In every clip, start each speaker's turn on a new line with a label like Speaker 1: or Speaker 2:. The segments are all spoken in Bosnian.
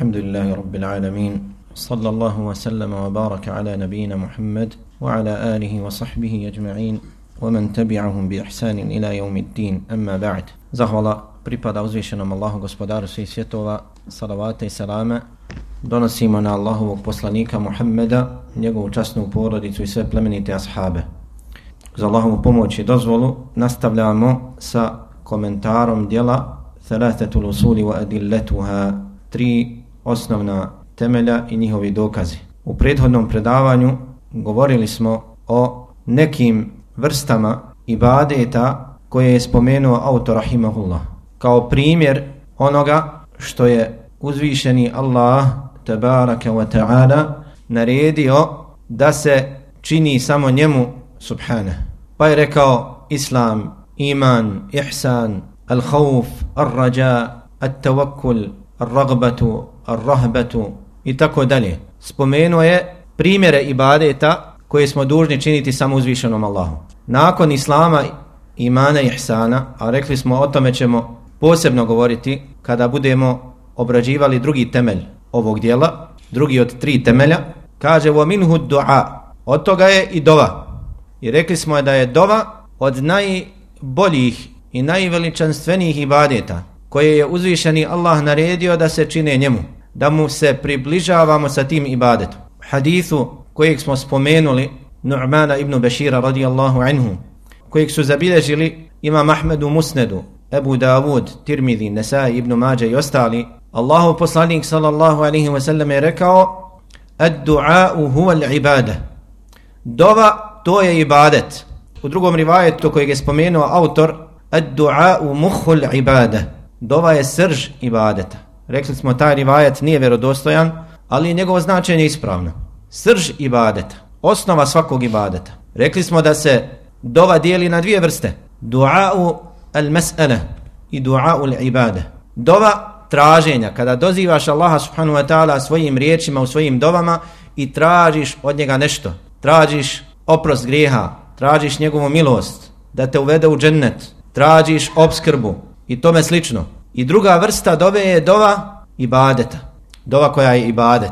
Speaker 1: الحمد لله رب العالمين صلى الله وسلم وبارك على نبينا محمد وعلى آله وصحبه أجمعين ومن تبعهم بإحسان إلى يوم الدين أما بعد زهولا pripada uzvišenom Allahu gospodaru svih svjetova, salavate i salame, donosimo na Allahovog poslanika Muhammeda, njegovu časnu porodicu i sve plemenite ashabe. Za Allahovu pomoć i dozvolu nastavljamo sa komentarom dijela Thalathatul usuli wa adilletuha, tri osnovna temelja i njihovi dokazi. U prethodnom predavanju govorili smo o nekim vrstama ibadeta koje je spomenuo autor Rahimahullah kao primjer onoga što je uzvišeni Allah tabaraka wa ta'ala naredio da se čini samo njemu subhane. Pa je rekao islam, iman, ihsan, al-khauf, ar-raja, at-tawakkul, ragbatu, rahbatu i tako dalje. Spomenuo je primjere ibadeta koje smo dužni činiti samo uzvišenom Allahu. Nakon islama, imana i ihsana, a rekli smo o tome ćemo posebno govoriti kada budemo obrađivali drugi temelj ovog dijela, drugi od tri temelja, kaže wa minhu du'a, od toga je i dova. I rekli smo je da je dova od najboljih i najveličanstvenijih ibadeta koje je uzvišeni Allah naredio da se čine njemu, da mu se približavamo sa tim ibadetom. Hadithu kojeg smo spomenuli Nu'mana ibn Bešira radijallahu anhu, kojeg su zabilježili imam Ahmedu Musnedu, Ebu Davud, Tirmidhi, Nesai, Ibn Mađe i ostali, Allahu poslanik sallallahu alaihi wa sallam je rekao Ad-du'a'u huwa al-ibada. Dova, to je ibadet. U drugom rivajetu kojeg je spomenuo autor, Ad-du'a'u muhu al-ibada. Dova je srž ibadeta. Rekli smo, taj rivajet nije vjerodostojan, ali njegovo značenje je ispravno. Srž ibadeta. Osnova svakog ibadeta. Rekli smo da se dova dijeli na dvije vrste. Du'a'u al-mas'ala i du'a'u al-ibada. Dova traženja, kada dozivaš Allaha subhanahu wa ta'ala svojim riječima u svojim dovama i tražiš od njega nešto. Tražiš oprost grijeha, tražiš njegovu milost, da te uvede u džennet, tražiš obskrbu i tome slično. I druga vrsta dove je dova ibadeta. Dova koja je ibadet.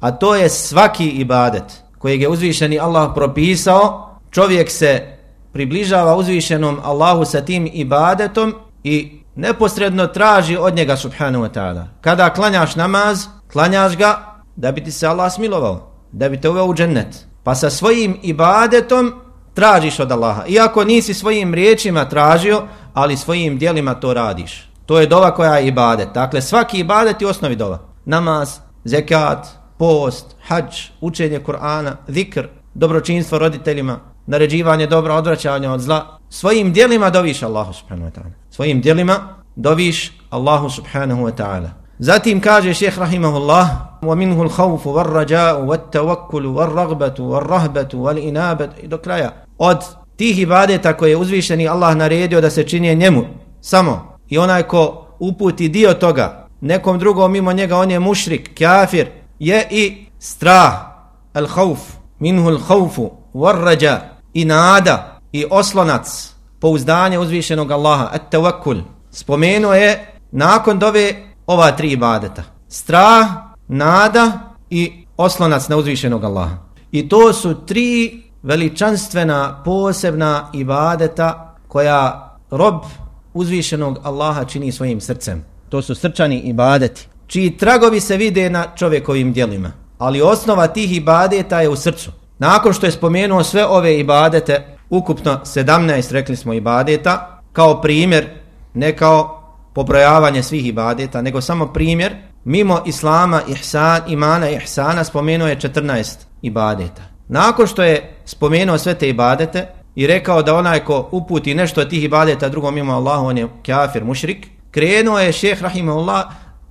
Speaker 1: A to je svaki ibadet kojeg je uzvišeni Allah propisao, čovjek se približava uzvišenom Allahu sa tim ibadetom i neposredno traži od njega subhanahu wa ta'ala. Kada klanjaš namaz, klanjaš ga da bi ti se Allah smilovao, da bi te uveo u džennet. Pa sa svojim ibadetom tražiš od Allaha. Iako nisi svojim riječima tražio, ali svojim dijelima to radiš. To je dova koja je ibadet. Dakle, svaki ibadet je osnovi dova. Namaz, zekat, post, hađ, učenje Kur'ana, zikr, dobročinstvo roditeljima, naređivanje dobra, odvraćanje od zla, svojim dijelima doviš Allahu subhanahu wa ta'ala. Svojim dijelima doviš Allahu subhanahu wa ta'ala. Zatim kaže šeheh rahimahullah وَمِنْهُ الْخَوْفُ وَالرَّجَاءُ وَالتَّوَكُّلُ وَالرَّغْبَةُ وَالرَّهْبَةُ وَالْإِنَابَةُ i do kraja. Od tih ibadeta koje je uzvišeni Allah naredio da se čini njemu samo. I onaj ko uputi dio toga nekom drugom mimo njega on je mušrik, kafir je i strah al khauf minhu al khaufu war-raja i nada i oslonac pouzdanje uzvišenog Allaha at tawakkul spomenuo je nakon dove ova tri ibadeta. Strah nada i oslonac na uzvišenog Allaha. I to su tri veličanstvena posebna ibadeta koja rob uzvišenog Allaha čini svojim srcem. To su srčani ibadeti čiji tragovi se vide na čovjekovim dijelima ali osnova tih ibadeta je u srcu. Nakon što je spomenuo sve ove ibadete, ukupno 17 rekli smo ibadeta, kao primjer, ne kao pobrojavanje svih ibadeta, nego samo primjer, mimo islama, ihsan, imana ihsana spomenuo je 14 ibadeta. Nakon što je spomenuo sve te ibadete i rekao da onaj ko uputi nešto od tih ibadeta drugom mimo Allahu, on je kafir, mušrik, krenuo je šeheh rahimahullah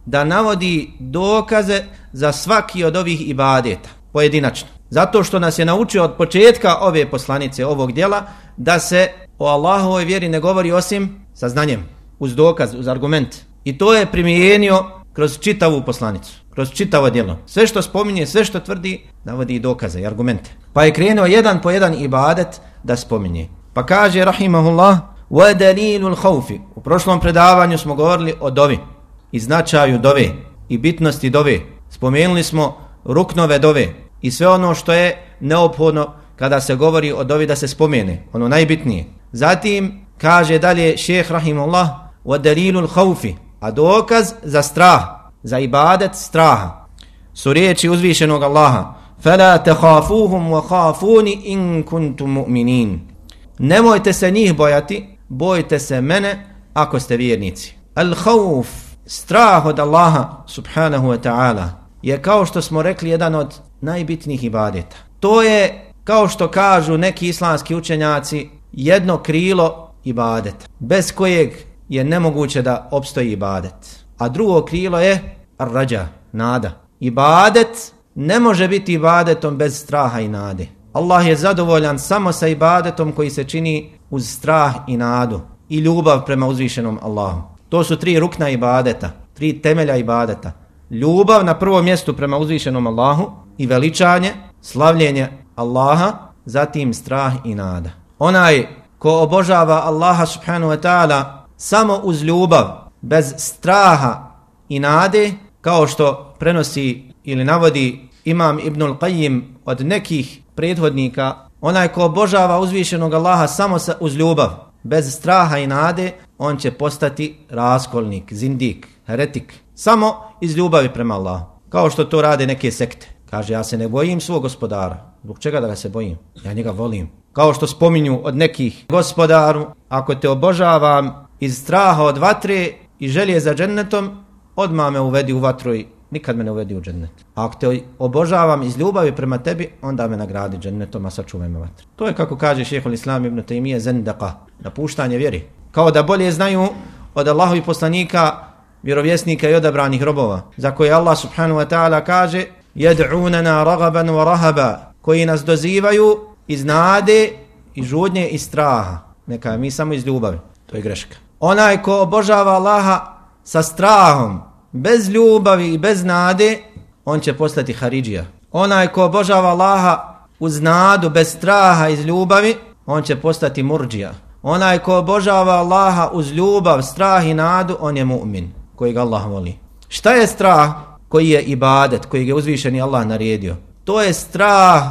Speaker 1: da navodi dokaze za svaki od ovih ibadeta, pojedinačno. Zato što nas je naučio od početka ove poslanice, ovog dijela, da se o Allahovoj vjeri ne govori osim sa znanjem, uz dokaz, uz argument. I to je primijenio kroz čitavu poslanicu, kroz čitavo dijelo. Sve što spominje, sve što tvrdi, navodi i dokaze i argumente. Pa je krenuo jedan po jedan ibadet da spominje. Pa kaže, rahimahullah, وَدَلِيلُ الْحَوْفِ U prošlom predavanju smo govorili o dovi i značaju dove. i bitnosti dove. Spomenuli smo ruknove dove i sve ono što je neophodno kada se govori o dovi da se spomene, ono najbitnije. Zatim kaže dalje šeheh rahimullah wa dalilul khawfi, a dokaz za strah, za ibadet straha. Su riječi uzvišenog Allaha, فَلَا تَخَافُوهُمْ وَخَافُونِ إِن كُنْتُمْ مُؤْمِنِينَ Nemojte se njih bojati, bojite se mene ako ste vjernici. Al-khawf, strah od Allaha subhanahu wa ta'ala, je kao što smo rekli jedan od najbitnijih ibadeta. To je, kao što kažu neki islamski učenjaci, jedno krilo ibadeta, bez kojeg je nemoguće da opstoji ibadet. A drugo krilo je rađa, nada. Ibadet ne može biti ibadetom bez straha i nade. Allah je zadovoljan samo sa ibadetom koji se čini uz strah i nadu i ljubav prema uzvišenom Allahu. To su tri rukna ibadeta, tri temelja ibadeta. Ljubav na prvom mjestu prema uzvišenom Allahu i veličanje, slavljenje Allaha, zatim strah i nada. Onaj ko obožava Allaha subhanahu wa ta'ala samo uz ljubav, bez straha i nade, kao što prenosi ili navodi imam Ibnul Qayyim od nekih prethodnika, onaj ko obožava uzvišenog Allaha samo sa, uz ljubav, bez straha i nade, on će postati raskolnik, zindik, heretik, samo iz ljubavi prema Allahu. Kao što to rade neke sekte. Kaže, ja se ne bojim svog gospodara. Zbog čega da ga se bojim? Ja njega volim. Kao što spominju od nekih gospodaru, ako te obožavam iz straha od vatre i želje za džennetom, odmah me uvedi u vatru i nikad me ne uvedi u džennet. A ako te obožavam iz ljubavi prema tebi, onda me nagradi džennetom, a sačuvaj me vatru. To je kako kaže šehol Islam ibn Taymije zendaka, napuštanje vjeri. Kao da bolje znaju od Allahovi poslanika, vjerovjesnika i odabranih robova, za koje Allah subhanahu wa ta'ala kaže jed'unana ragaban wa rahaba, koji nas dozivaju iz nade i žudnje i straha. Neka mi samo iz ljubavi. To je greška. Onaj ko obožava Allaha sa strahom, bez ljubavi i bez nade, on će postati Haridžija. Onaj ko obožava Allaha uz nadu, bez straha iz ljubavi, on će postati Murđija. Onaj ko obožava Allaha uz ljubav, strah i nadu, on je mu'min, koji ga Allah voli. Šta je strah koji je ibadet, koji je uzvišeni Allah naredio? To je strah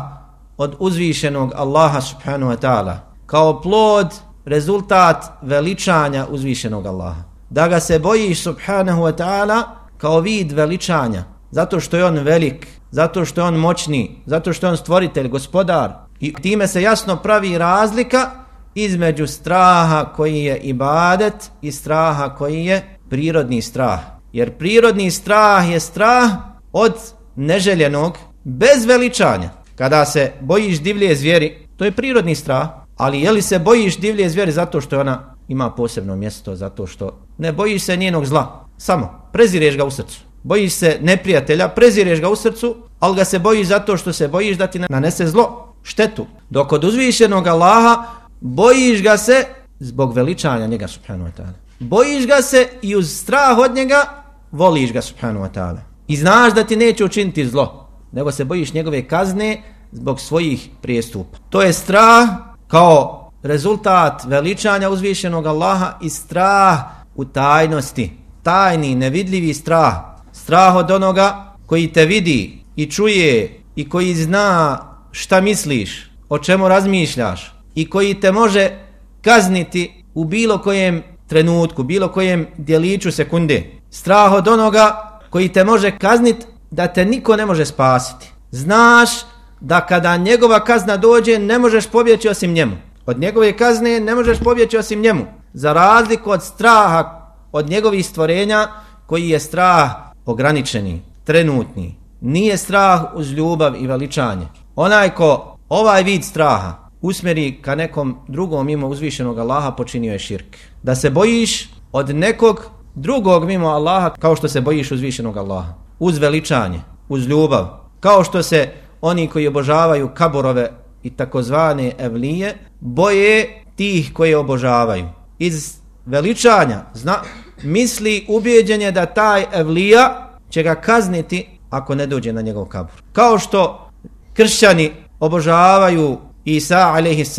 Speaker 1: od uzvišenog Allaha subhanahu wa ta'ala, kao plod, rezultat veličanja uzvišenog Allaha da ga se bojiš subhanahu wa ta'ala kao vid veličanja, zato što je on velik, zato što je on moćni, zato što je on stvoritelj, gospodar. I time se jasno pravi razlika između straha koji je ibadet i straha koji je prirodni strah. Jer prirodni strah je strah od neželjenog, bez veličanja. Kada se bojiš divlje zvijeri, to je prirodni strah. Ali je li se bojiš divlje zvijeri zato što ona ima posebno mjesto zato što ne bojiš se njenog zla, samo prezireš ga u srcu. Bojiš se neprijatelja, prezireš ga u srcu, ali ga se bojiš zato što se bojiš da ti nanese zlo, štetu. Dok od uzvišenog Allaha bojiš ga se zbog veličanja njega subhanahu wa ta'ala. Bojiš ga se i uz strah od njega voliš ga subhanahu wa ta'ala. I znaš da ti neće učiniti zlo, nego se bojiš njegove kazne zbog svojih prijestupa. To je strah kao rezultat veličanja uzvišenog Allaha i strah u tajnosti. Tajni, nevidljivi strah. Strah od onoga koji te vidi i čuje i koji zna šta misliš, o čemu razmišljaš i koji te može kazniti u bilo kojem trenutku, bilo kojem djeliću sekunde. Strah od onoga koji te može kazniti da te niko ne može spasiti. Znaš da kada njegova kazna dođe ne možeš pobjeći osim njemu. Od njegove kazne ne možeš pobjeći osim njemu. Za razliku od straha od njegovih stvorenja koji je strah ograničeni, trenutni. Nije strah uz ljubav i veličanje. Onaj ko ovaj vid straha usmeri ka nekom drugom mimo uzvišenog Allaha počinio je širk. Da se bojiš od nekog drugog mimo Allaha kao što se bojiš uzvišenog Allaha. Uz veličanje, uz ljubav. Kao što se oni koji obožavaju kaborove i takozvane evlije boje tih koje obožavaju. Iz veličanja zna, misli ubjeđenje da taj evlija će ga kazniti ako ne dođe na njegov kabur. Kao što kršćani obožavaju Isa a.s.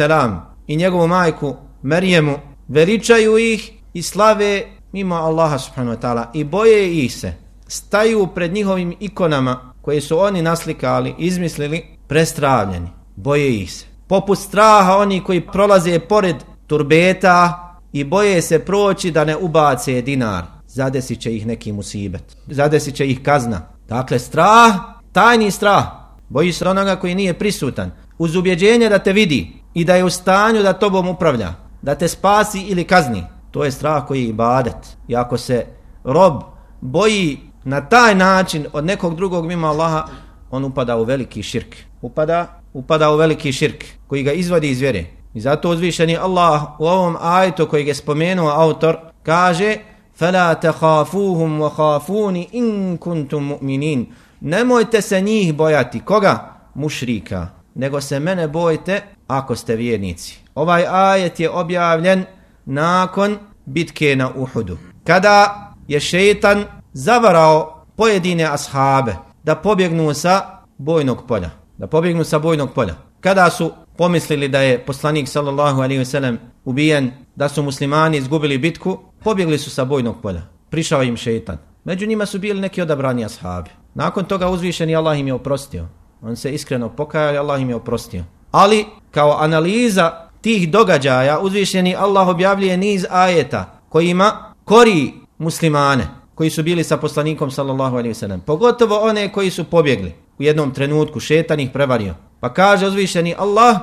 Speaker 1: i njegovu majku Merijemu, veličaju ih i slave mimo Allaha subhanahu wa ta'ala i boje ih se. staju pred njihovim ikonama koje su oni naslikali, izmislili, prestravljeni, boje ih se. Poput straha oni koji prolaze pored turbeta i boje se proći da ne ubace dinar, zadesit će ih neki musibet, zadesit će ih kazna. Dakle, strah, tajni strah, boji se onoga koji nije prisutan, uz ubjeđenje da te vidi i da je u stanju da tobom upravlja, da te spasi ili kazni. To je strah koji je ibadet. I ako se rob boji na taj način od nekog drugog mimo Allaha, on upada u veliki širk. Upada, upada u veliki širk koji ga izvodi iz vjere. I zato uzvišeni Allah u ovom ajetu koji je spomenuo autor kaže فَلَا تَخَافُوهُمْ وَخَافُونِ إِن كُنْتُمْ مُؤْمِنِينَ Nemojte se njih bojati. Koga? Mušrika. Nego se mene bojte ako ste vjernici. Ovaj ajet je objavljen nakon bitke na Uhudu. Kada je šeitan zavarao pojedine ashabe da pobjegnu sa bojnog polja. Da pobjegnu sa bojnog polja. Kada su pomislili da je poslanik sallallahu alaihi wasallam ubijen, da su muslimani izgubili bitku, pobjegli su sa bojnog polja. Prišao im šeitan. Među njima su bili neki odabrani ashabi. Nakon toga uzvišeni Allah im je oprostio. On se iskreno pokajao i Allah im je oprostio. Ali kao analiza tih događaja uzvišeni Allah objavljuje niz ajeta kojima kori muslimane koji su bili sa poslanikom sallallahu alaihi wasallam. Pogotovo one koji su pobjegli. U jednom trenutku šetan ih prevario. Pa kaže uzvišeni Allah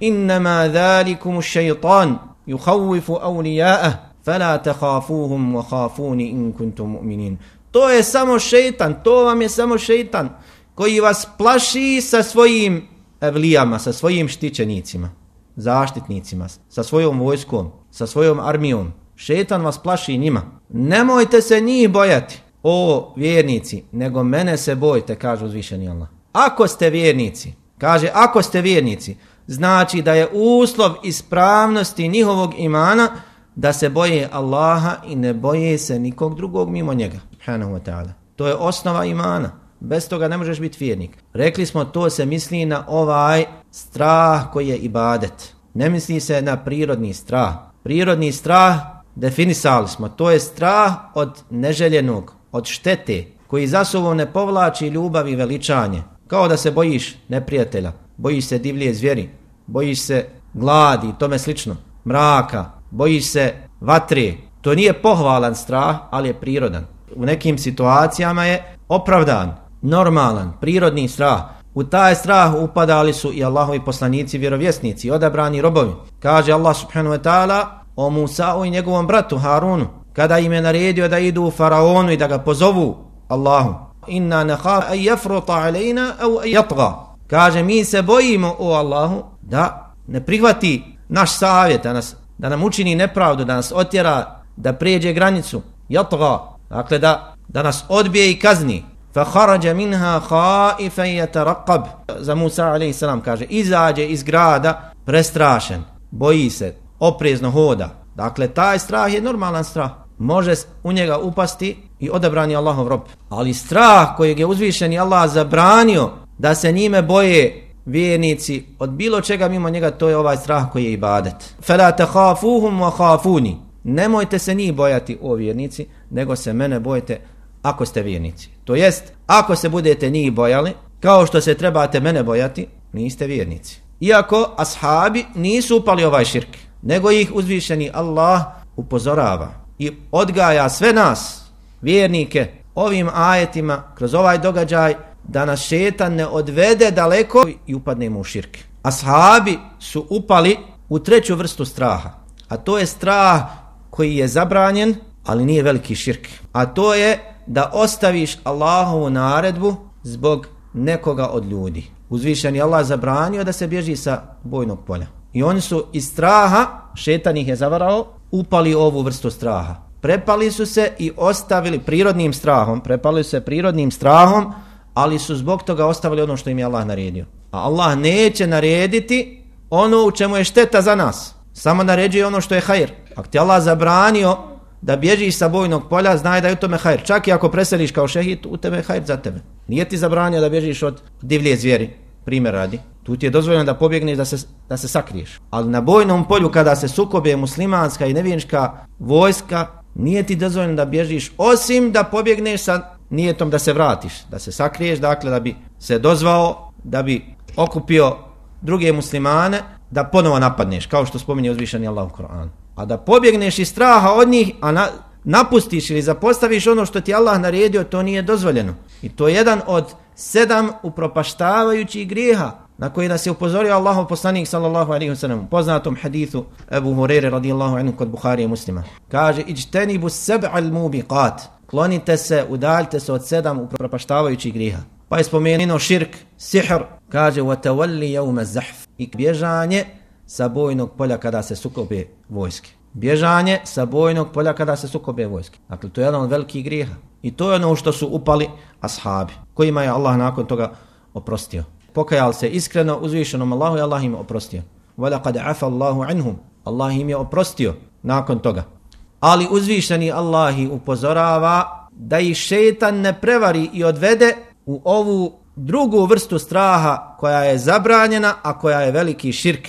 Speaker 1: Innama dhalikumu šeitan juhavifu awliya'ah fala takhafuhum wa khafuni in kuntum mu'minin. To je samo šeitan, to vam je samo šeitan koji vas plaši sa svojim evlijama, sa svojim štićenicima, zaštitnicima, sa svojom vojskom, sa svojom armijom. Šetan vas plaši njima. Nemojte se njih bojati, o vjernici, nego mene se bojte, kaže uzvišeni Allah. Ako ste vjernici, kaže ako ste vjernici, znači da je uslov ispravnosti njihovog imana da se boje Allaha i ne boje se nikog drugog mimo njega. To je osnova imana. Bez toga ne možeš biti vjernik. Rekli smo to se misli na ovaj strah koji je ibadet. Ne misli se na prirodni strah. Prirodni strah definisali smo. To je strah od neželjenog, od štete koji za sobom ne povlači ljubav i veličanje. Kao da se bojiš neprijatelja, bojiš se divlije zvjeri, bojiš se gladi i tome slično, mraka, bojiš se vatre. To nije pohvalan strah, ali je prirodan. U nekim situacijama je opravdan, normalan, prirodni strah. U taj strah upadali su i Allahovi poslanici, vjerovjesnici, odabrani robovi. Kaže Allah subhanahu wa ta'ala o Musa'u i njegovom bratu Harunu, kada im je naredio da idu u faraonu i da ga pozovu Allahu. Inna nehaf a jefruta alejna au jatga. Kaže, mi se bojimo o Allahu da ne prihvati naš savjet, da, nas, da nam učini nepravdu, da nas otjera, da prijeđe granicu. Jatga. Dakle, da, da nas odbije i kazni. Fa kharaja minha khaifan yatarqab. Za Musa alejhi selam kaže izađe iz grada prestrašen, boji se, oprezno hoda. Dakle taj strah je normalan strah. Može u njega upasti i odabrani Allahov rob. Ali strah kojeg je uzvišeni Allah zabranio da se njime boje vjernici od bilo čega mimo njega, to je ovaj strah koji je ibadet. Fela takhafuhum wa khafuni. Nemojte se njih bojati o vjernici, nego se mene bojite ako ste vjernici. To jest, ako se budete njih bojali, kao što se trebate mene bojati, niste vjernici. Iako ashabi nisu upali ovaj širk, nego ih uzvišeni Allah upozorava i odgaja sve nas, vjernike, ovim ajetima, kroz ovaj događaj, da nas šetan ne odvede daleko i upadnemo u širke. Ashabi su upali u treću vrstu straha, a to je strah koji je zabranjen, ali nije veliki širk. A to je da ostaviš Allahovu naredbu zbog nekoga od ljudi. Uzvišen je Allah zabranio da se bježi sa bojnog polja. I oni su iz straha, šetan ih je zavarao, upali ovu vrstu straha. Prepali su se i ostavili prirodnim strahom, prepali su se prirodnim strahom, ali su zbog toga ostavili ono što im je Allah naredio. A Allah neće narediti ono u čemu je šteta za nas. Samo naređuje ono što je hajr. Ako ti Allah zabranio da bježiš sa bojnog polja, znaj da je u tome hajr. Čak i ako preseliš kao šehit, u tebe je hajr za tebe. Nije ti zabranio da bježiš od divlje zvijeri, primjer radi. Tu ti je dozvoljeno da pobjegneš da se, da se sakriješ. Ali na bojnom polju kada se sukobe muslimanska i nevijenička vojska, nije ti dozvoljeno da bježiš osim da pobjegneš sa nijetom da se vratiš, da se sakriješ, dakle da bi se dozvao, da bi okupio druge muslimane, da ponovo napadneš, kao što spominje uzvišeni Allah u Koranu. A da pobjegneš iz straha od njih, a na, napustiš ili zapostaviš ono što ti Allah naredio, to nije dozvoljeno. I to je jedan od sedam upropaštavajućih grijeha na koji nas je upozorio Allahov poslanik sallallahu alaihi wasallam poznatom hadithu Ebu Hurere radijallahu anhu kod Buhari i muslima. Kaže, iđtenibu seb'al mubiqat, klonite se, udaljite se od sedam upropaštavajućih grijeha. Pa je spomenuo širk, sihr, kaže, وَتَوَلِّ يَوْمَ الزَّحْفِ I bježanje sa bojnog polja kada se sukobe vojske. Bježanje sa bojnog polja kada se sukobe vojske. Dakle, to je jedan od velikih grijeha. I to je ono što su upali ashabi, kojima je Allah nakon toga oprostio. Pokajali se iskreno uzvišenom Allahu i Allah im oprostio. وَلَقَدْ عَفَ اللَّهُ عَنْهُمْ Allah im je oprostio nakon toga. Ali uzvišeni Allah upozorava da ih šeitan ne prevari i odvede u ovu drugu vrstu straha koja je zabranjena, a koja je veliki širk.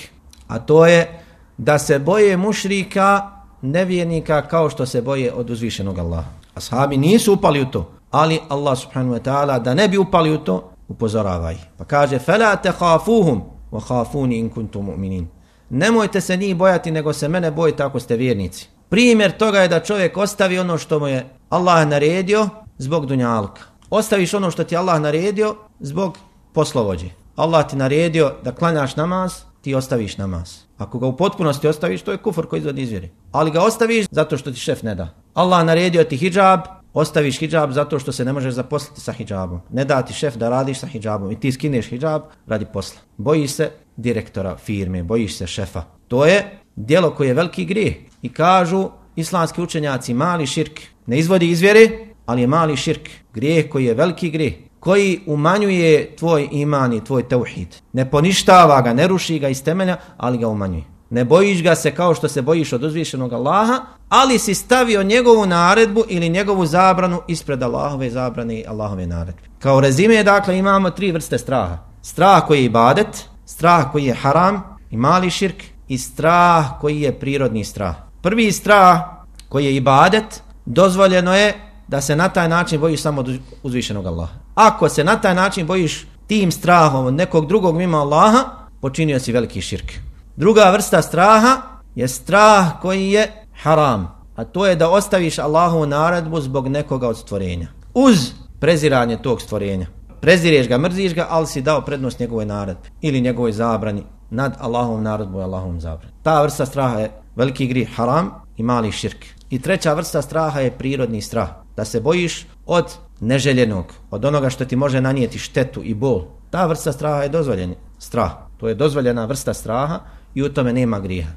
Speaker 1: A to je da se boje mušrika, nevjernika, kao što se boje od uzvišenog Allaha. Ashabi nisu upali u to, ali Allah subhanahu wa ta'ala da ne bi upali u to, upozorava ih. Pa kaže, فَلَا تَخَافُوهُمْ وَخَافُونِ إِن كُنْتُمْ مُؤْمِنِينَ Nemojte se njih bojati, nego se mene bojite ako ste vjernici. Primjer toga je da čovjek ostavi ono što mu je Allah naredio zbog dunjalka. Ostaviš ono što ti Allah naredio zbog poslovođe. Allah ti naredio da klanjaš namaz, ti ostaviš namaz. Ako ga u potpunosti ostaviš, to je kufr koji izvodi izvjeri. Ali ga ostaviš zato što ti šef ne da. Allah naredio ti hijab, ostaviš hijab zato što se ne možeš zaposliti sa hijabom. Ne da ti šef da radiš sa hijabom i ti skineš hijab radi posla. Bojiš se direktora firme, bojiš se šefa. To je dijelo koje je veliki grijeh. I kažu islamski učenjaci mali širk. Ne izvodi izvjere, ali je mali širk. Grijeh koji je veliki grijeh koji umanjuje tvoj iman i tvoj tauhid. Ne poništava ga, ne ruši ga iz temelja, ali ga umanjuje. Ne bojiš ga se kao što se bojiš od uzvišenog Allaha, ali si stavio njegovu naredbu ili njegovu zabranu ispred Allahove zabrane i Allahove naredbe. Kao rezime, dakle, imamo tri vrste straha. Strah koji je ibadet, strah koji je haram i mali širk i strah koji je prirodni strah. Prvi strah koji je ibadet, dozvoljeno je da se na taj način bojiš samo od uzvišenog Allaha. Ako se na taj način bojiš tim strahom od nekog drugog mimo Allaha, počinio si veliki širk. Druga vrsta straha je strah koji je haram, a to je da ostaviš Allahovu naredbu zbog nekoga od stvorenja. Uz preziranje tog stvorenja. Prezireš ga, mrziš ga, ali si dao prednost njegove naredbe ili njegove zabrani nad Allahovom naredbu i Allahovom zabrani. Ta vrsta straha je veliki gri haram i mali širk. I treća vrsta straha je prirodni strah. Da se bojiš od neželjenog, od onoga što ti može nanijeti štetu i bol. Ta vrsta straha je dozvoljen strah. To je dozvoljena vrsta straha i u tome nema grijeha.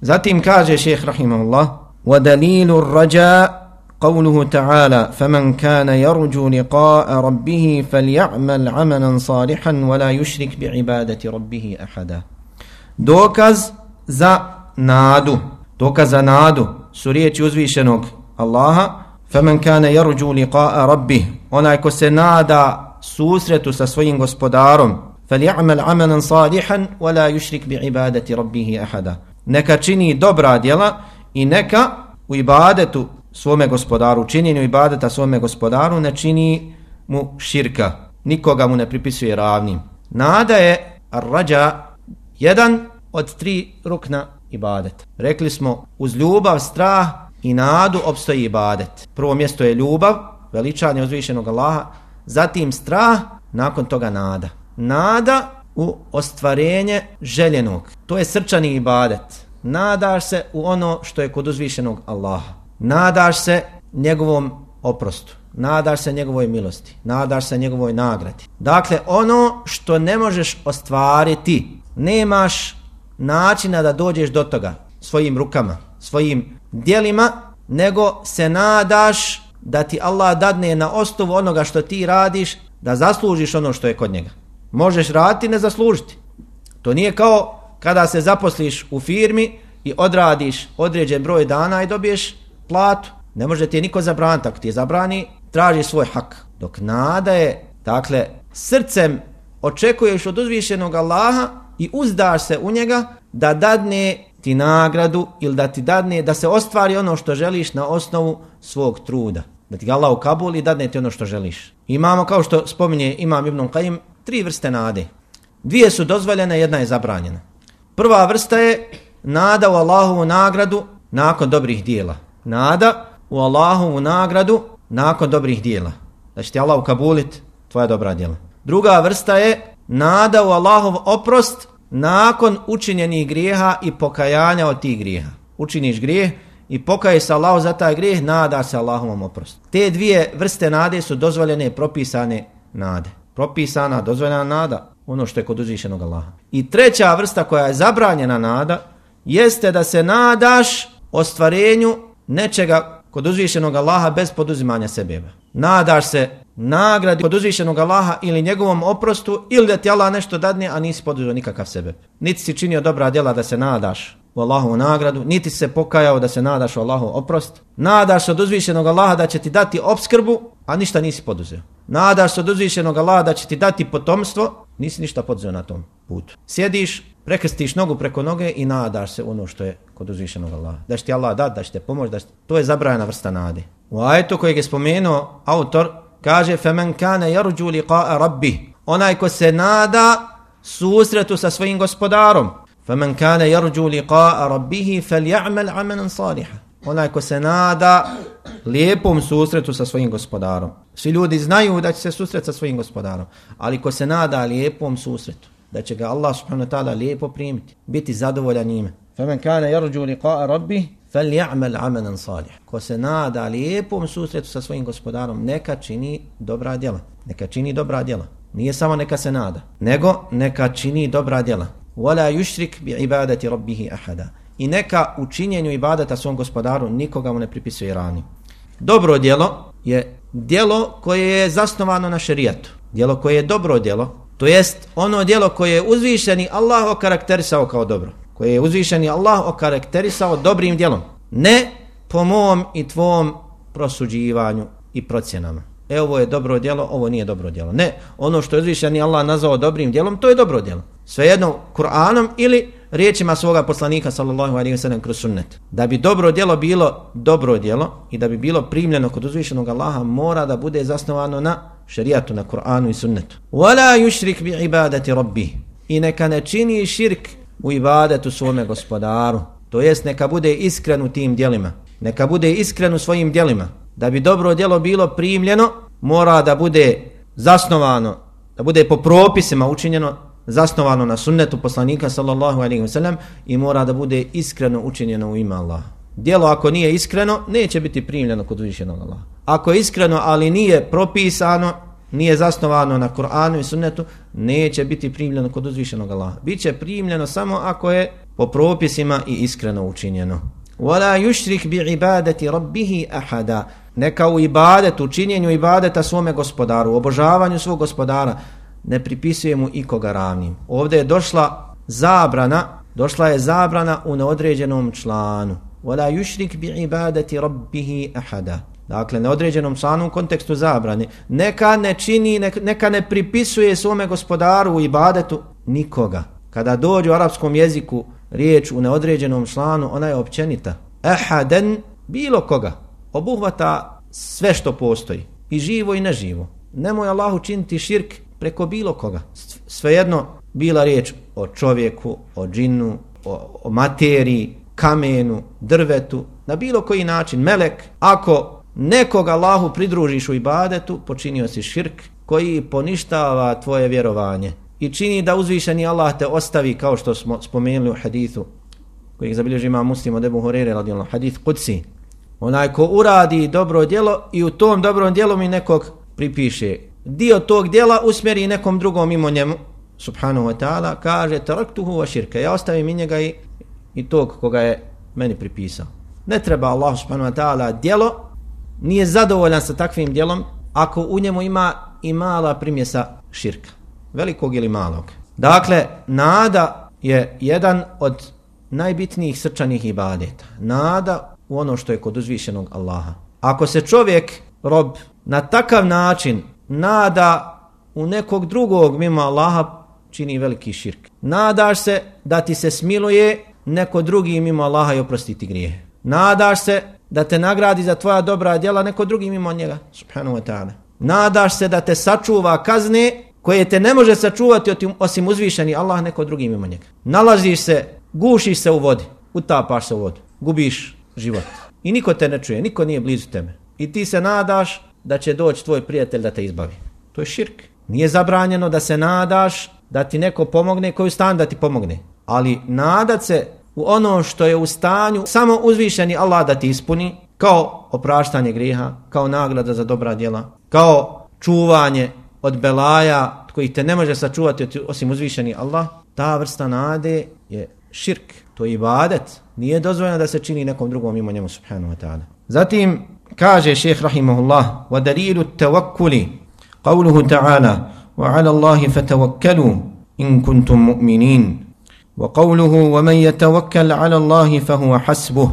Speaker 1: Zatim kaže šeheh rahimahullah وَدَلِيلُ الرَّجَاء قوله تعالى فمن كان يرجو لقاء ربه فليعمل عملا صالحا ولا يشرك بعبادة ربه أحدا dokaz za nadu dokaz za nadu su riječi uzvišenog Allaha فمن كان يرجو لقاء ربه onaj ko se nada susretu sa svojim gospodarom فليعمل عملا صالحا ولا يشرك بعبادة ربه أحدا neka čini dobra djela i neka u ibadetu svome gospodaru, činjenju ibadeta svome gospodaru ne čini mu širka, nikoga mu ne pripisuje ravnim. Nada je rađa jedan od tri rukna ibadet. Rekli smo, uz ljubav, strah i nadu obstoji ibadet. Prvo mjesto je ljubav, veličanje uzvišenog Allaha, zatim strah, nakon toga nada nada u ostvarenje željenog. To je srčani ibadet. Nadaš se u ono što je kod uzvišenog Allaha. Nadaš se njegovom oprostu. Nadaš se njegovoj milosti. Nadaš se njegovoj nagradi. Dakle, ono što ne možeš ostvariti, nemaš načina da dođeš do toga svojim rukama, svojim dijelima, nego se nadaš da ti Allah dadne na osnovu onoga što ti radiš, da zaslužiš ono što je kod njega možeš raditi ne zaslužiti. To nije kao kada se zaposliš u firmi i odradiš određen broj dana i dobiješ platu. Ne može ti niko zabraniti, ako ti je zabrani, traži svoj hak. Dok nada je, dakle, srcem očekuješ od uzvišenog Allaha i uzdaš se u njega da dadne ti nagradu ili da ti dadne da se ostvari ono što želiš na osnovu svog truda. Da ti ga Allah ukabuli i dadne ti ono što želiš. Imamo, kao što spominje Imam Ibn Qayyim, tri vrste nade. Dvije su dozvoljene, jedna je zabranjena. Prva vrsta je nada u Allahovu nagradu nakon dobrih dijela. Nada u Allahovu nagradu nakon dobrih dijela. Da će ti Allah ukabulit tvoja dobra dijela. Druga vrsta je nada u Allahov oprost nakon učinjenih grijeha i pokajanja od tih grijeha. Učiniš grijeh i pokaje se Allahu za taj grijeh, nada se Allahovom oprostu. Te dvije vrste nade su dozvoljene propisane nade. Propisana, dozvoljena nada, ono što je kod uzvišenog Allaha. I treća vrsta koja je zabranjena nada, jeste da se nadaš ostvarenju nečega kod uzvišenog Allaha bez poduzimanja sebeba. Nadaš se nagradi kod uzvišenog Allaha ili njegovom oprostu ili da ti Allah nešto dadne, a nisi poduzio nikakav sebe. Niti si činio dobra djela da se nadaš u Allahovu nagradu, niti se pokajao da se nadaš u Allahov oprost. Nadaš od uzvišenog Allaha da će ti dati obskrbu, a ništa nisi poduzeo. Nadaš od uzvišenog Allaha da će ti dati potomstvo, nisi ništa poduzeo na tom putu. Sjediš, prekrstiš nogu preko noge i nadaš se ono što je kod uzvišenog Allaha. Da će ti Allah dati, da će te pomoći, da će... to je zabrajena vrsta nade. U ajetu kojeg je spomenuo autor, kaže فَمَنْ كَانَ yarju liqa'a rabbi onaj ko se nada susretu sa svojim gospodarom femen kane yarju liqa'a rabbih falyamal 'amalan salihan onaj ko se nada lijepom susretu sa svojim gospodarom svi ljudi znaju da će se susret sa svojim gospodarom ali ko se nada lijepom susretu da će ga Allah subhanahu wa ta'ala lijepo primiti biti zadovoljan njime femen kane yarju liqa'a rabbih فَلْيَعْمَلْ عَمَنًا صَالِحًا Ko se nada lijepom susretu sa svojim gospodarom, neka čini dobra djela. Neka čini dobra djela. Nije samo neka se nada, nego neka čini dobra djela. وَلَا يُشْرِكْ بِعِبَادَةِ رَبِّهِ أَحَدًا I neka u činjenju ibadeta svom gospodaru nikoga mu ne pripisuje rani. Dobro djelo je djelo koje je zasnovano na šerijatu. Djelo koje je dobro djelo, to jest ono djelo koje je uzvišeni Allah okarakterisao kao dobro koje je uzvišeni Allah okarakterisao dobrim djelom. Ne po mom i tvom prosuđivanju i procjenama. E ovo je dobro djelo, ovo nije dobro djelo. Ne, ono što je uzvišeni Allah nazvao dobrim djelom, to je dobro djelo. Svejedno Kur'anom ili riječima svoga poslanika sallallahu alaihi wa sallam kroz sunnet. Da bi dobro djelo bilo dobro djelo i da bi bilo primljeno kod uzvišenog Allaha mora da bude zasnovano na šerijatu, na Kur'anu i sunnetu. Wala yushrik bi ibadati rabbih. I neka ne čini širk u ibadetu svome gospodaru. To jest neka bude iskren u tim djelima. Neka bude iskren u svojim djelima. Da bi dobro djelo bilo primljeno, mora da bude zasnovano, da bude po propisima učinjeno, zasnovano na sunnetu poslanika sallallahu alaihi wasallam i mora da bude iskreno učinjeno u ime Allaha. Djelo ako nije iskreno, neće biti primljeno kod uzvišenog Allaha. Ako je iskreno, ali nije propisano, nije zasnovano na Kur'anu i sunnetu, neće biti primljeno kod uzvišenog Allaha. Biće primljeno samo ako je po propisima i iskreno učinjeno. Wala yushrik bi ibadati rabbih ahada. Neka u ibadetu, činjenju ibadeta svome gospodaru, obožavanju svog gospodara, ne pripisuje mu ikoga ravnim. Ovdje je došla zabrana, došla je zabrana u neodređenom članu. Wala yushrik bi ibadati rabbih ahada. Dakle, na određenom članu kontekstu zabrane. Neka ne čini, neka ne pripisuje svome gospodaru u ibadetu nikoga. Kada dođe u arapskom jeziku riječ u neodređenom članu, ona je općenita. Ahaden, bilo koga. Obuhvata sve što postoji. I živo i neživo. Nemoj Allahu činiti širk preko bilo koga. Svejedno bila riječ o čovjeku, o džinu, o, o materiji, kamenu, drvetu, na bilo koji način, melek, ako nekoga Allahu pridružiš u ibadetu, počinio si širk koji poništava tvoje vjerovanje i čini da uzvišeni Allah te ostavi kao što smo spomenuli u hadithu koji zabilježi ima muslim od Ebu Horeire radijalno, hadith kudsi. Onaj ko uradi dobro djelo i u tom dobrom djelu mi nekog pripiše. Dio tog djela usmjeri nekom drugom mimo njemu, subhanahu wa ta'ala, kaže taraktuhu wa širka. Ja ostavim i njega i, i tog koga je meni pripisao. Ne treba Allah subhanahu wa ta'ala djelo nije zadovoljan sa takvim dijelom ako u njemu ima i mala primjesa širka, velikog ili malog. Dakle, nada je jedan od najbitnijih srčanih ibadeta. Nada u ono što je kod uzvišenog Allaha. Ako se čovjek, rob, na takav način nada u nekog drugog mimo Allaha, čini veliki širk. Nadaš se da ti se smiluje neko drugi mimo Allaha i oprostiti grije. Nadaš se da te nagradi za tvoja dobra djela neko drugi mimo njega, subhanahu wa ta'ala. Nadaš se da te sačuva kazne koje te ne može sačuvati osim uzvišeni Allah neko drugi mimo njega. Nalaziš se, gušiš se u vodi, utapaš se u vodu, gubiš život. I niko te ne čuje, niko nije blizu tebe. I ti se nadaš da će doći tvoj prijatelj da te izbavi. To je širk. Nije zabranjeno da se nadaš da ti neko pomogne koji stan da ti pomogne. Ali nadat se u ono što je u stanju samo uzvišeni Allah da ti ispuni kao opraštanje griha, kao nagrada za dobra djela, kao čuvanje od belaja koji te ne može sačuvati osim uzvišeni Allah, ta vrsta nade je širk, to je ibadet. Nije dozvoljeno da se čini nekom drugom mimo njemu subhanahu wa ta'ala. Zatim kaže šeheh rahimahullah wa dalilu tawakkuli qavluhu ta'ala wa ala Allahi fatawakkalu in kuntum mu'minin. Wa qavluhu wa man yatawakkal ala Allahi fahuwa hasbuh.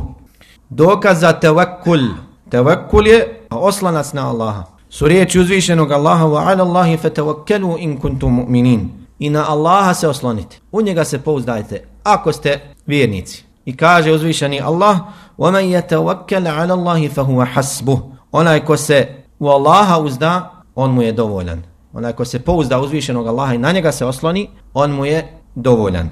Speaker 1: Dokaz za tawakkul tawakkul je oslanac na Allaha. Su riječi uzvišenog Allaha wa ala Allahi fatawakkalu in kuntum mu'minin. I na Allaha se oslonite. U njega se pouzdajte ako ste vjernici i kaže uzvišeni Allah وَمَنْ يَتَوَكَّلَ عَلَى اللَّهِ فَهُوَ حَسْبُهُ onaj ko se u Allaha uzda on mu je dovoljan onaj ko se pouzda uzvišenog Allaha i na njega se osloni on mu je dovoljan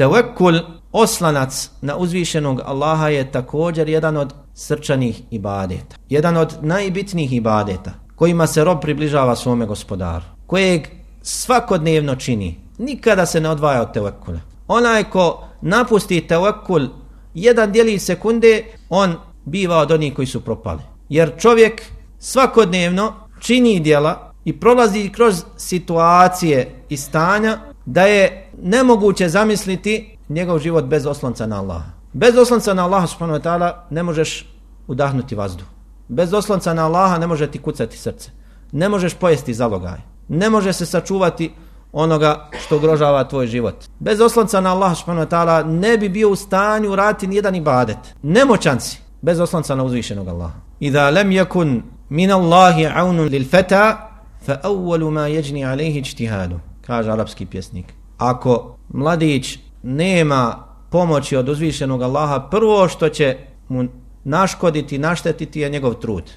Speaker 1: Tevekul, oslanac na uzvišenog Allaha je također jedan od srčanih ibadeta. Jedan od najbitnijih ibadeta kojima se rob približava svome gospodaru. Kojeg svakodnevno čini. Nikada se ne odvaja od tevekula. Onaj ko napusti tevekkul jedan dijeli sekunde, on biva od onih koji su propali. Jer čovjek svakodnevno čini dijela i prolazi kroz situacije i stanja da je nemoguće zamisliti njegov život bez oslonca na Allaha. Bez oslonca na Allaha subhanahu wa ta'ala ne možeš udahnuti vazdu. Bez oslonca na Allaha ne može ti kucati srce. Ne možeš pojesti zalogaj. Ne može se sačuvati onoga što ugrožava tvoj život. Bez oslonca na Allaha subhanahu wa ta'ala ne bi bio u stanju raditi nijedan ibadet. Nemoćan si bez oslonca na uzvišenog Allaha. Iza lem yakun min Allahi aunun lil feta fa awwalu ma yajni alayhi ijtihadu kaže arapski pjesnik. Ako mladić nema pomoći od uzvišenog Allaha, prvo što će mu naškoditi, naštetiti je njegov trud.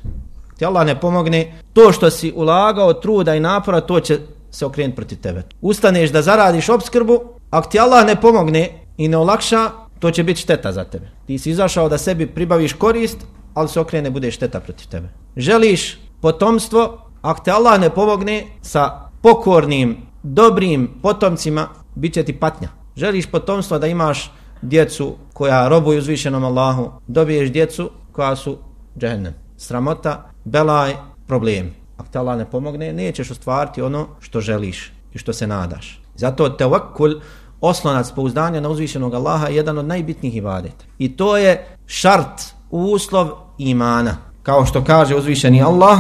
Speaker 1: Ti Allah ne pomogne, to što si ulagao truda i napora, to će se okrenuti protiv tebe. Ustaneš da zaradiš obskrbu, ako ti Allah ne pomogne i ne olakša, to će biti šteta za tebe. Ti si izašao da sebi pribaviš korist, ali se okrene bude šteta protiv tebe. Želiš potomstvo, ako te Allah ne pomogne sa pokornim dobrim potomcima bit će ti patnja. Želiš potomstvo da imaš djecu koja robuju uzvišenom Allahu, dobiješ djecu koja su džehennem. Sramota, belaj, problem Ako te Allah ne pomogne, nećeš ostvariti ono što želiš i što se nadaš. Zato te ovakul oslonac pouzdanja na uzvišenog Allaha je jedan od najbitnijih ibadeta. I to je šart, uslov imana. Kao što kaže uzvišeni Allah,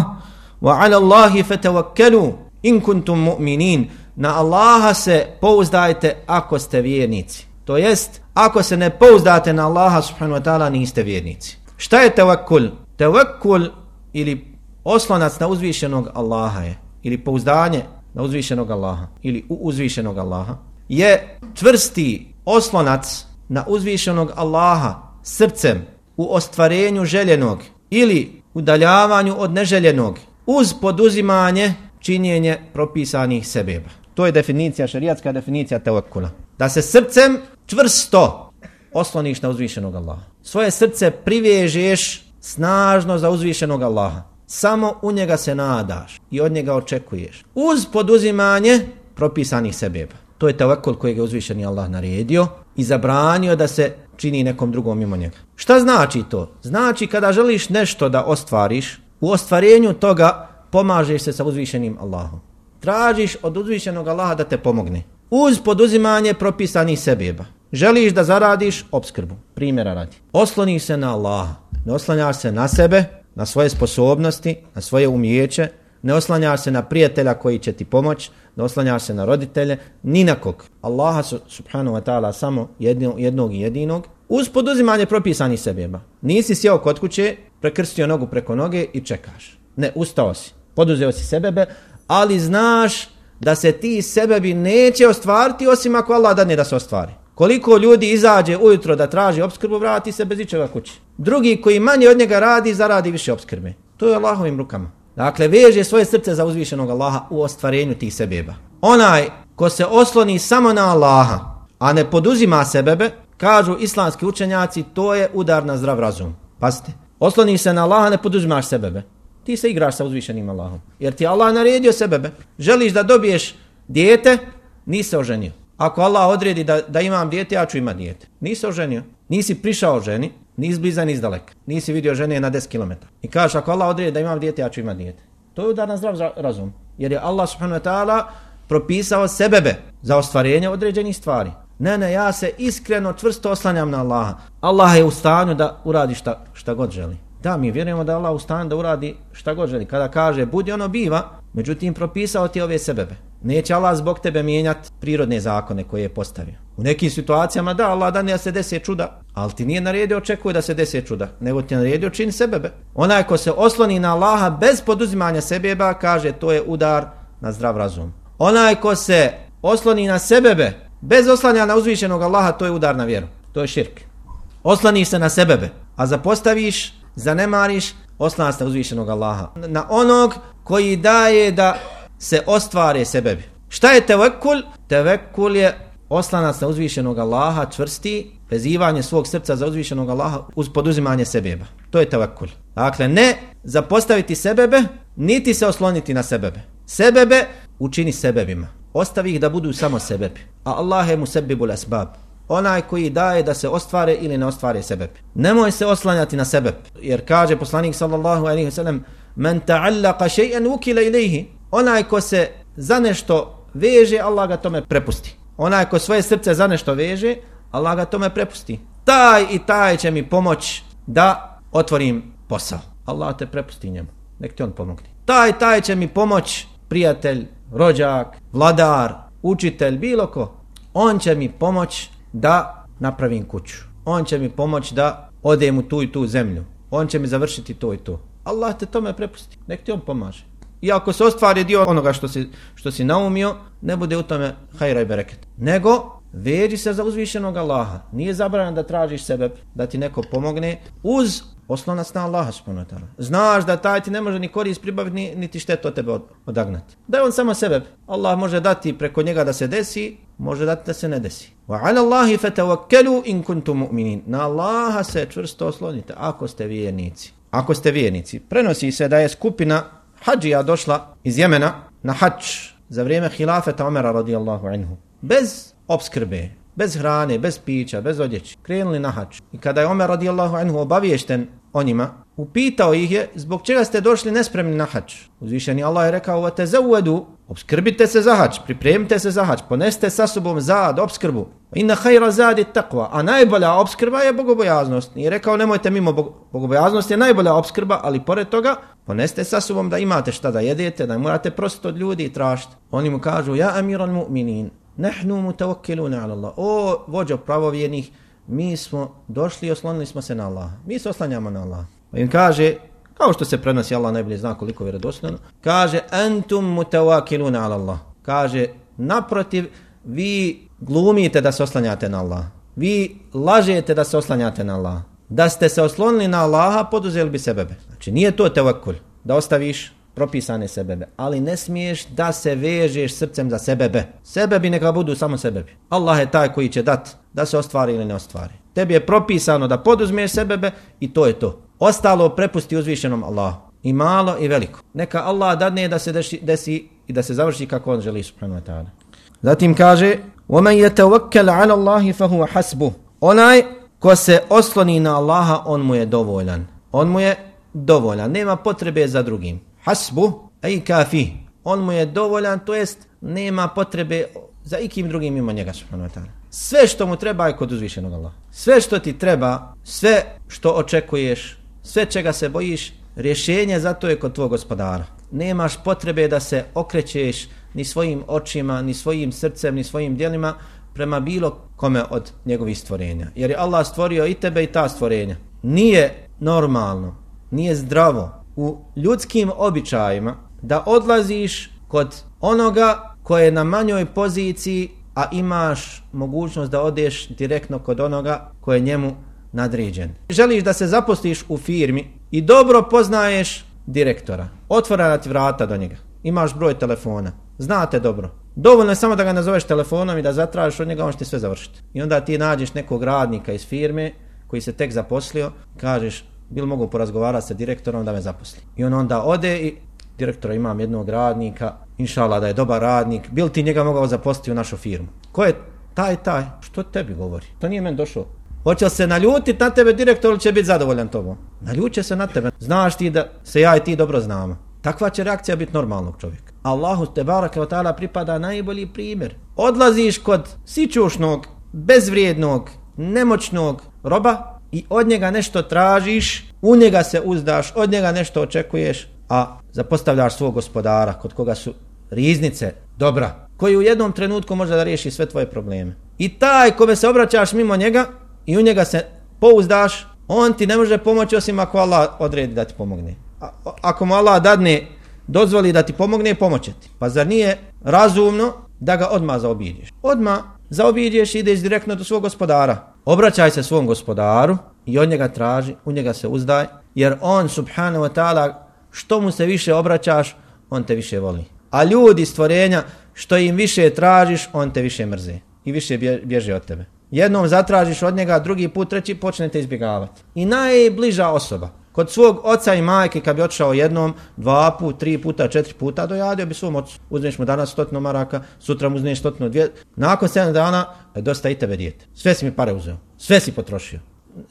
Speaker 1: وَعَلَى اللَّهِ فَتَوَكَّلُوا إِن كُنْتُمْ مُؤْمِنِينَ na Allaha se pouzdajte ako ste vjernici. To jest, ako se ne pouzdate na Allaha subhanahu wa ta'ala niste vjernici. Šta je tevakkul? Tevakkul ili oslonac na uzvišenog Allaha je, ili pouzdanje na uzvišenog Allaha, ili u uzvišenog Allaha, je tvrsti oslonac na uzvišenog Allaha srcem u ostvarenju željenog ili udaljavanju od neželjenog uz poduzimanje činjenje propisanih sebeba. To je definicija, šarijatska definicija teokula. Da se srcem čvrsto osloniš na uzvišenog Allaha. Svoje srce privežeš snažno za uzvišenog Allaha. Samo u njega se nadaš i od njega očekuješ. Uz poduzimanje propisanih sebeba. To je tevakul kojeg je uzvišeni Allah naredio i zabranio da se čini nekom drugom mimo njega. Šta znači to? Znači kada želiš nešto da ostvariš, u ostvarenju toga pomažeš se sa uzvišenim Allahom tražiš od uzvišenog Allaha da te pomogne. Uz poduzimanje propisanih sebeba. Želiš da zaradiš obskrbu. Primjera radi. Osloniš se na Allaha. Ne oslanjaš se na sebe, na svoje sposobnosti, na svoje umijeće. Ne oslanjaš se na prijatelja koji će ti pomoć. Ne oslanjaš se na roditelje. Ni na kog. Allaha subhanahu wa ta'ala samo jedno, jednog i jedinog. Uz poduzimanje propisanih sebeba. Nisi sjeo kod kuće, prekrstio nogu preko noge i čekaš. Ne, ustao si. Poduzeo si sebebe, ali znaš da se ti sebebi neće ostvariti osim ako Allah dadne da se ostvari. Koliko ljudi izađe ujutro da traži obskrbu, vrati se bez ičega kući. drugi koji manje od njega radi, zaradi više obskrbe. To je Allahovim rukama. Dakle, veže svoje srce za uzvišenog Allaha u ostvarenju tih sebeba. Onaj ko se osloni samo na Allaha, a ne poduzima sebebe, kažu islamski učenjaci, to je udar na zdrav razum. Pazite, osloni se na Allaha, ne poduzimaš sebebe. Ti se igraš sa uzvišenim Allahom. Jer ti Allah naredio sebebe. Želiš da dobiješ dijete, nisi se oženio. Ako Allah odredi da, da imam dijete, ja ću imati dijete. Nisi oženio. Nisi prišao ženi, ni izbliza, ni izdaleka. Nisi vidio žene na 10 km. I kažeš, ako Allah odredi da imam dijete, ja ću imati dijete. To je udar na zdrav razum. Jer je Allah subhanahu wa ta'ala propisao sebebe za ostvarenje određenih stvari. Ne, ne, ja se iskreno čvrsto oslanjam na Allaha. Allah je u stanju da uradi šta, šta god želi. Da, mi vjerujemo da Allah u stanju da uradi šta god želi. Kada kaže, budi ono biva, međutim propisao ti ove sebebe. Neće Allah zbog tebe mijenjati prirodne zakone koje je postavio. U nekim situacijama da, Allah da ne se desi čuda, ali ti nije naredio očekuje da se desi čuda, nego ti je naredio čini sebebe. Onaj ko se osloni na Allaha bez poduzimanja sebeba, kaže to je udar na zdrav razum. Onaj ko se osloni na sebebe bez oslanja na uzvišenog Allaha, to je udar na vjeru. To je širk. Osloniš se na sebebe, a zapostaviš, zanemariš, oslanaš na uzvišenog Allaha. Na onog koji daje da se ostvare sebebi. Šta je tevekul? Tevekul je oslanac na uzvišenog Allaha, čvrsti, vezivanje svog srca za uzvišenog Allaha uz poduzimanje sebeba. To je tevekul. Dakle, ne zapostaviti sebebe, niti se osloniti na sebebe. Sebebe učini sebebima. Ostavi ih da budu samo sebebi. A Allah je mu sebibul asbab. Onaj koji daje da se ostvare ili ne ostvare sebeb. Nemoj se oslanjati na sebeb. Jer kaže poslanik sallallahu alaihi wa sallam Men ta'allaqa shay'an ukila ilayhi. onaj ko se za nešto veže, Allah ga tome prepusti. Onaj ko svoje srce za nešto veže, Allah ga tome prepusti. Taj i taj će mi pomoć da otvorim posao. Allah te prepusti njemu. Nek ti on pomogne. Taj taj će mi pomoć prijatelj, rođak, vladar, učitelj, bilo ko. On će mi pomoć da napravim kuću. On će mi pomoć da odem u tu i tu zemlju. On će mi završiti to i to. Allah te tome prepusti. Nek ti on pomaže. I ako se ostvari dio onoga što si, što si naumio, ne bude u tome hajra i bereket. Nego, veđi se za uzvišenog Allaha. Nije zabranjeno da tražiš sebe, da ti neko pomogne, uz oslonac na Allaha subhanahu Znaš da taj ti ne može ni korist pribaviti, ni, ti štetu od tebe od, odagnati. Da je on samo sebe. Allah može dati preko njega da se desi, može dati da se ne desi. Wa ala Allahi fatawakkalu in kuntum mu'minin. Na Allaha se čvrsto oslonite ako ste vjernici. Ako ste vjernici. Prenosi se da je skupina hađija došla iz Jemena na hač za vrijeme hilafeta Omera radijallahu anhu. Bez obskrbe, bez hrane, bez pića, bez odjeći. Krenuli na hač. I kada je Omer radijallahu anhu obaviješten o njima, upitao ih je zbog čega ste došli nespremni na hač? Uzvišeni Allah je rekao, o te zauvedu, obskrbite se za hač, pripremite se za hač, poneste sa sobom zad, obskrbu. Inna hajra zadi takva, a najbolja obskrba je bogobojaznost. Nije rekao, nemojte mimo bog bogobojaznost, je najbolja obskrba, ali pored toga, poneste sa sobom da imate šta da jedete, da morate prosto od ljudi tražiti. Oni mu kažu, ja amiran mu'minin, nehnu mu tawakkeluna ala Allah. O, vođo pravovjernih, mi smo došli i oslonili smo se na Allah. Mi se oslanjamo na Allah. Pa On kaže, kao što se prenosi Allah najbolje zna koliko je vjerodostojno, kaže antum mutawakiluna ala Allah. Kaže naprotiv vi glumite da se oslanjate na Allah. Vi lažete da se oslanjate na Allah. Da ste se oslonili na Allaha, poduzeli bi sebebe. Znači nije to tevakul da ostaviš propisane sebebe, ali ne smiješ da se vežeš srcem za sebebe. Sebebi neka budu samo sebebi. Allah je taj koji će dat da se ostvari ili ne ostvari. Tebi je propisano da poduzmeš sebebe i to je to. Ostalo prepusti uzvišenom Allahu. I malo i veliko. Neka Allah dadne da se desi, desi i da se završi kako on želi subhanahu wa ta'ala. Zatim kaže وَمَنْ يَتَوَكَّلَ عَلَى اللَّهِ فَهُوَ حَسْبُ Onaj ko se osloni na Allaha, on mu je dovoljan. On mu je dovoljan. Nema potrebe za drugim. Hasbu, ej kafi. On mu je dovoljan, to jest nema potrebe za ikim drugim mimo njega subhanahu wa ta'ala. Sve što mu treba je kod uzvišenog Allaha. Sve što ti treba, sve što očekuješ, sve čega se bojiš, rješenje za to je kod tvog gospodara. Nemaš potrebe da se okrećeš ni svojim očima, ni svojim srcem, ni svojim dijelima prema bilo kome od njegovih stvorenja. Jer je Allah stvorio i tebe i ta stvorenja. Nije normalno, nije zdravo u ljudskim običajima da odlaziš kod onoga koje je na manjoj poziciji, a imaš mogućnost da odeš direktno kod onoga koje njemu nadređen. Želiš da se zaposliš u firmi i dobro poznaješ direktora. Otvorena ti vrata do njega. Imaš broj telefona. Znate dobro. Dovoljno je samo da ga nazoveš telefonom i da zatražiš od njega, on će ti sve završiti. I onda ti nađeš nekog radnika iz firme koji se tek zaposlio, kažeš, bil mogu porazgovarati sa direktorom da me zaposli. I on onda ode i direktora imam jednog radnika, inšala da je dobar radnik, bil ti njega mogao zaposliti u našu firmu. Ko je taj, taj? Što tebi govori? To nije men došao. Hoće se naljutit na tebe direktor ili će biti zadovoljan tobom? Naljuće se na tebe. Znaš ti da se ja i ti dobro znamo. Takva će reakcija biti normalnog čovjeka. Allahu te barake od ta'ala pripada najbolji primjer. Odlaziš kod sičušnog, bezvrijednog, nemoćnog roba i od njega nešto tražiš, u njega se uzdaš, od njega nešto očekuješ, a zapostavljaš svog gospodara kod koga su riznice dobra, koji u jednom trenutku može da riješi sve tvoje probleme. I taj kome se obraćaš mimo njega i u njega se pouzdaš, on ti ne može pomoći osim ako Allah odredi da ti pomogne. A, ako mu Allah dadne, dozvoli da ti pomogne, pomoće ti. Pa zar nije razumno da ga odma zaobiđeš? Odma zaobiđeš i ideš direktno do svog gospodara. Obraćaj se svom gospodaru i od njega traži, u njega se uzdaj, jer on, subhanahu wa ta'ala, što mu se više obraćaš, on te više voli. A ljudi stvorenja, što im više tražiš, on te više mrze i više bježe od tebe. Jednom zatražiš od njega, drugi put, treći, počnete izbjegavati. I najbliža osoba, kod svog oca i majke, kad bi otišao jednom, dva put, tri puta, četiri puta, dojadio bi svom ocu. Uzmeš mu danas stotno maraka, sutra mu uzmeš stotno dvije. Nakon sedam dana, je dosta i tebe dijete. Sve si mi pare uzeo. Sve si potrošio.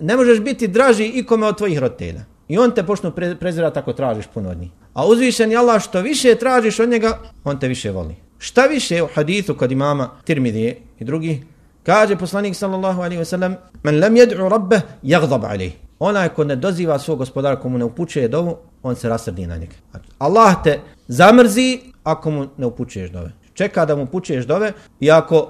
Speaker 1: Ne možeš biti draži ikome od tvojih roditelja. I on te počnu pre prezirati ako tražiš puno od njih. A uzvišen je Allah što više tražiš od njega, on te više voli. Šta više u hadithu kod imama Tirmidije i drugi, kaže poslanik sallallahu alaihi ve sellem, men lem jed'u rabbe, jagdab alaihi. Onaj ko ne doziva svog gospodara, komu ne upućuje dovu, on se rasrdi na njega. Allah te zamrzi ako mu ne upućuješ dove. Čeka da mu upućuješ dove i ako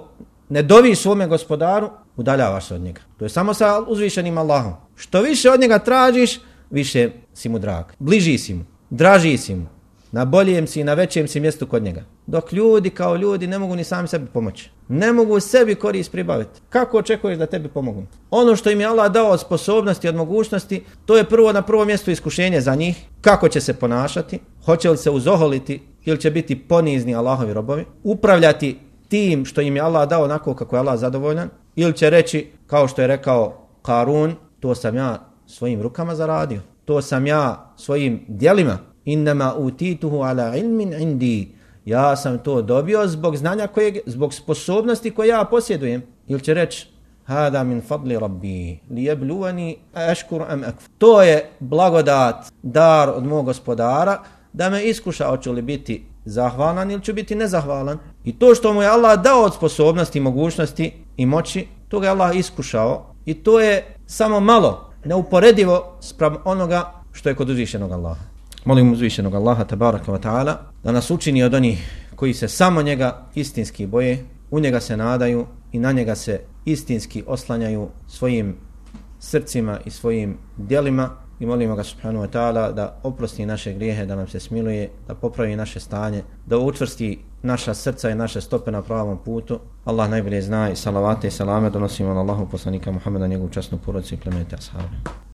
Speaker 1: ne doviš svome gospodaru, udaljavaš se od njega. To je samo sa uzvišenim Allahom. Što više od njega tražiš, više si mu drag. Bliži si mu, draži si mu. Na boljem si i na većem si mjestu kod njega. Dok ljudi kao ljudi ne mogu ni sami sebi pomoći. Ne mogu sebi korist pribaviti. Kako očekuješ da tebi pomogu? Ono što im je Allah dao od sposobnosti, od mogućnosti, to je prvo na prvo mjesto iskušenje za njih. Kako će se ponašati? Hoće li se uzoholiti ili će biti ponizni Allahovi robovi? Upravljati tim što im je Allah dao onako kako je Allah zadovoljan? Ili će reći, kao što je rekao Karun, to sam ja svojim rukama zaradio. To sam ja svojim dijelima. Innama utituhu ala ilmin indi. Ja sam to dobio zbog znanja kojeg, zbog sposobnosti koje ja posjedujem. Ili će reći, hada min fadli rabbi, li jebluvani eškur am akf. To je blagodat, dar od mog gospodara, da me iskuša hoću li biti zahvalan ili ću biti nezahvalan. I to što mu je Allah dao od sposobnosti, mogućnosti i moći, to ga je Allah iskušao. I to je samo malo neuporedivo sprem onoga što je kod uzvišenog Allaha. Molim uzvišenog Allaha, tabaraka wa ta'ala, da nas učini od onih koji se samo njega istinski boje, u njega se nadaju i na njega se istinski oslanjaju svojim srcima i svojim dijelima i molimo ga subhanahu wa ta'ala da oprosti naše grijehe, da nam se smiluje, da popravi naše stanje, da učvrsti naša srca i naše stope na pravom putu. Allah najbolje zna i salavate i salame donosimo na Allahu poslanika Muhammeda, njegovu časnu porodicu i plemete ashabi.